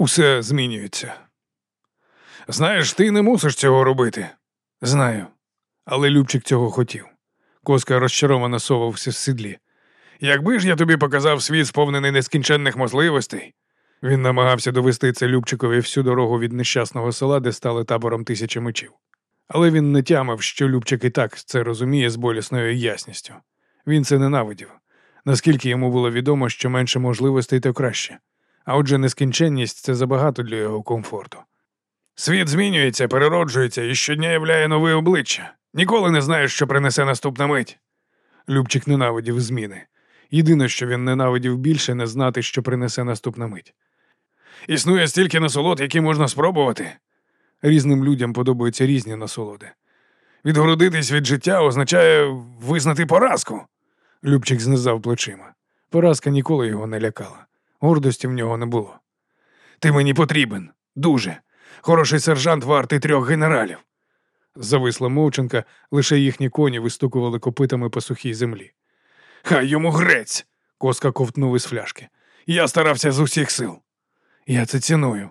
Усе змінюється. Знаєш, ти не мусиш цього робити. Знаю. Але Любчик цього хотів. Коска розчаровано совався в сідлі. Якби ж я тобі показав світ, сповнений нескінченних можливостей. Він намагався довести це Любчикові всю дорогу від нещасного села, де стали табором тисячі мечів. Але він не тямив, що Любчик і так це розуміє з болісною ясністю. Він це ненавидів, наскільки йому було відомо, що менше можливостей, то краще. А отже, нескінченність це забагато для його комфорту. Світ змінюється, перероджується і щодня являє нове обличчя. Ніколи не знаєш, що принесе наступна мить. Любчик ненавидів зміни. Єдине, що він ненавидів більше, не знати, що принесе наступна мить. Існує стільки насолод, які можна спробувати. Різним людям подобаються різні насолоди. Відгородитись від життя означає визнати поразку. Любчик знизав плечима. Поразка ніколи його не лякала. Гордості в нього не було. Ти мені потрібен. Дуже. Хороший сержант вартий трьох генералів. Зависла мовчанка, лише їхні коні вистукували копитами по сухій землі. Хай йому грець. Коска ковтнув із фляшки. Я старався з усіх сил. Я це ціную.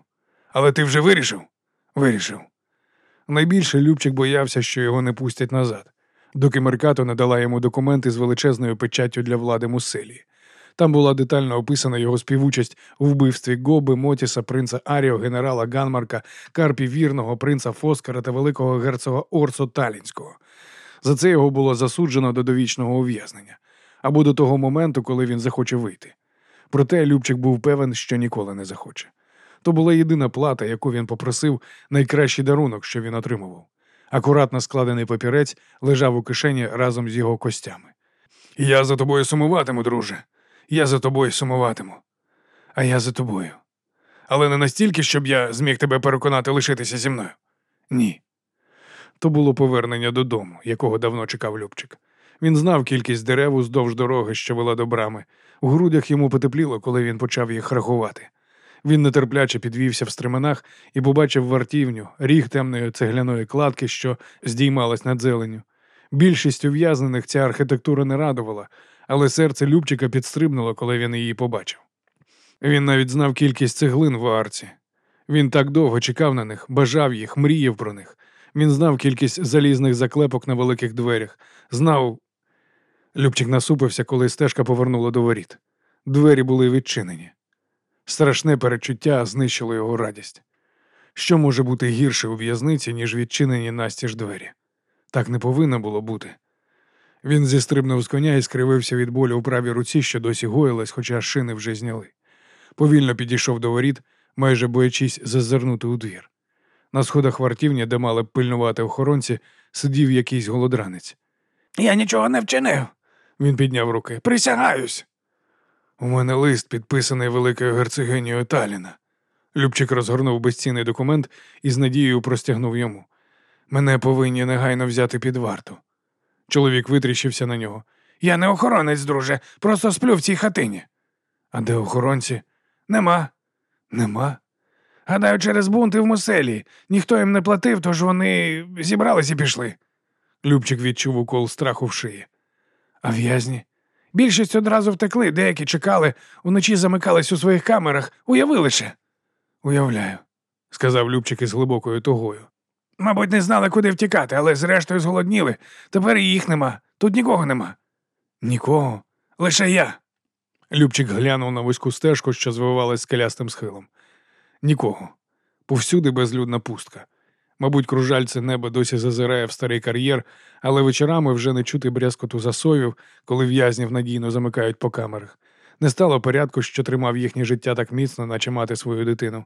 Але ти вже вирішив? Вирішив. Найбільше Любчик боявся, що його не пустять назад, доки Меркато не дала йому документи з величезною печаттю для влади Мусселії. Там була детально описана його співучасть у вбивстві Гоби, Мотіса, принца Аріо, генерала Ганмарка, Карпі Вірного, принца Фоскара та великого герцога Орсо Талінського. За це його було засуджено до довічного ув'язнення або до того моменту, коли він захоче вийти. Проте Любчик був певен, що ніколи не захоче. То була єдина плата, яку він попросив, найкращий дарунок, що він отримував. Акуратно складений папірець лежав у кишені разом з його костями. Я за тобою сумуватиму, друже. Я за тобою сумуватиму. А я за тобою. Але не настільки, щоб я зміг тебе переконати лишитися зі мною. Ні. То було повернення додому, якого давно чекав Любчик. Він знав кількість дерев уздовж дороги, що вела до брами. У грудях йому потепліло, коли він почав їх рахувати. Він нетерпляче підвівся в стременах і побачив вартівню, ріг темної цегляної кладки, що здіймалась над зеленю. Більшість ув'язнених ця архітектура не радувала, але серце Любчика підстрибнуло, коли він її побачив. Він навіть знав кількість цеглин в арці. Він так довго чекав на них, бажав їх, мріяв про них. Він знав кількість залізних заклепок на великих дверях, знав. Любчик насупився, коли стежка повернула до воріт. Двері були відчинені. Страшне перечуття знищило його радість. Що може бути гірше у в'язниці, ніж відчинені настіж двері? Так не повинно було бути. Він зістрибнув з коня і скривився від болю у правій руці, що досі гоїлась, хоча шини вже зняли. Повільно підійшов до воріт, майже боячись зазирнути у двір. На сходах вартівні, де мали пильнувати охоронці, сидів якийсь голодранець. Я нічого не вчинив. Він підняв руки. Присягаюсь. У мене лист, підписаний великою герцогинею Таліна. Любчик розгорнув безцінний документ і з надією простягнув йому. Мене повинні негайно взяти під варту. Чоловік витріщився на нього. Я не охоронець, друже, просто сплю в цій хатині. А де охоронці? Нема. Нема. Гадаю, через бунти в муселі. Ніхто їм не платив, тож вони зібрались і пішли. Любчик відчув укол страху в шиї. А в'язні? Більшість одразу втекли, деякі чекали, уночі замикались у своїх камерах, уяви ще. Уявляю, сказав Любчик із глибокою тугою. Мабуть, не знали, куди втікати, але зрештою зголодніли. Тепер і їх нема. Тут нікого нема. Нікого, лише я. Любчик глянув на вузьку стежку, що звивалась скелястим схилом. Нікого. Повсюди безлюдна пустка. Мабуть, кружальце неба досі зазирає в старий кар'єр, але вечорами вже не чути брязкоту засовів, коли в'язнів надійно замикають по камерах. Не стало порядку, що тримав їхнє життя так міцно, наче мати свою дитину.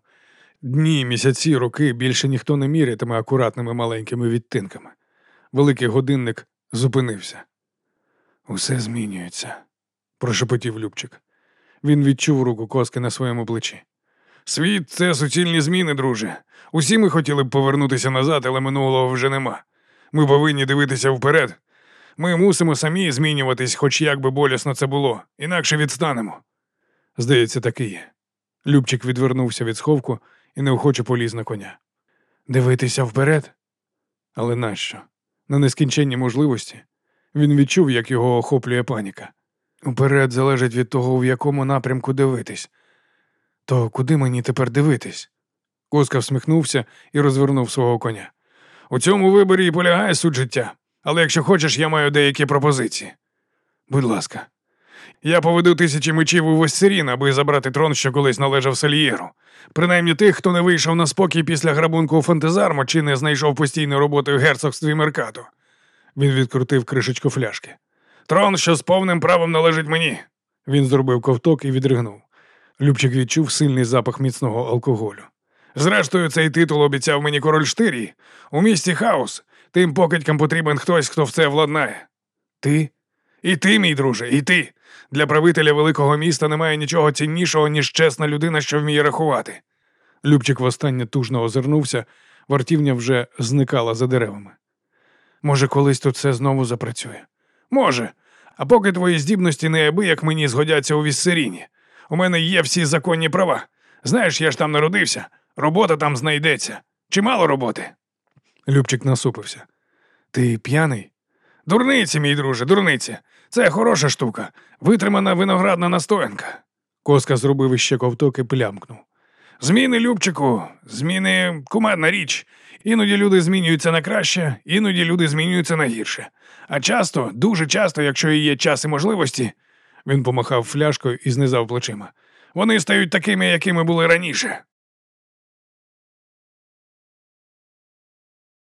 Дні, місяці, роки більше ніхто не мірятиме акуратними маленькими відтинками. Великий годинник зупинився. Усе змінюється, прошепотів Любчик. Він відчув руку коски на своєму плечі. Світ це суцільні зміни, друже. Усі ми хотіли б повернутися назад, але минулого вже нема. Ми повинні дивитися вперед. Ми мусимо самі змінюватись, хоч як би болісно це було, інакше відстанемо. Здається, так і є. Любчик відвернувся від сховку і неохоче поліз на коня. Дивитися вперед? Але нащо? На нескінченні можливості. Він відчув, як його охоплює паніка. Уперед залежить від того, в якому напрямку дивитись. То куди мені тепер дивитись? Коска всміхнувся і розвернув свого коня. У цьому виборі і полягає суть життя, але якщо хочеш, я маю деякі пропозиції. Будь ласка, я поведу тисячі мечів у Вессерін, аби забрати трон, що колись належав Сальєру. Принаймні тих, хто не вийшов на спокій після грабунку у Фантезармо чи не знайшов постійної роботи в герцогстві Меркату. Він відкрутив кришечку фляшки. Трон, що з повним правом належить мені. Він зробив ковток і відригнув. Любчик відчув сильний запах міцного алкоголю. Зрештою, цей титул обіцяв мені король Штирій. У місті хаос. Тим покидькам потрібен хтось, хто все владнає. Ти? І ти, мій друже, і ти. Для правителя великого міста немає нічого ціннішого, ніж чесна людина, що вміє рахувати. Любчик востаннє тужно озирнувся, вартівня вже зникала за деревами. Може, колись тут все знову запрацює? Може. А поки твої здібності неабияк мені згодяться у Віссеріні. У мене є всі законні права. Знаєш, я ж там народився, робота там знайдеться. Чимало роботи. Любчик насупився. Ти п'яний? Дурниці, мій друже, дурниці. Це хороша штука, витримана виноградна настоянка. Коска зробив іще ковток і плямкнув. Зміни, Любчику, зміни кумедна річ. Іноді люди змінюються на краще, іноді люди змінюються на гірше. А часто, дуже часто, якщо і є час і можливості, він помахав фляшкою і знизав плечима. Вони стають такими, якими були раніше.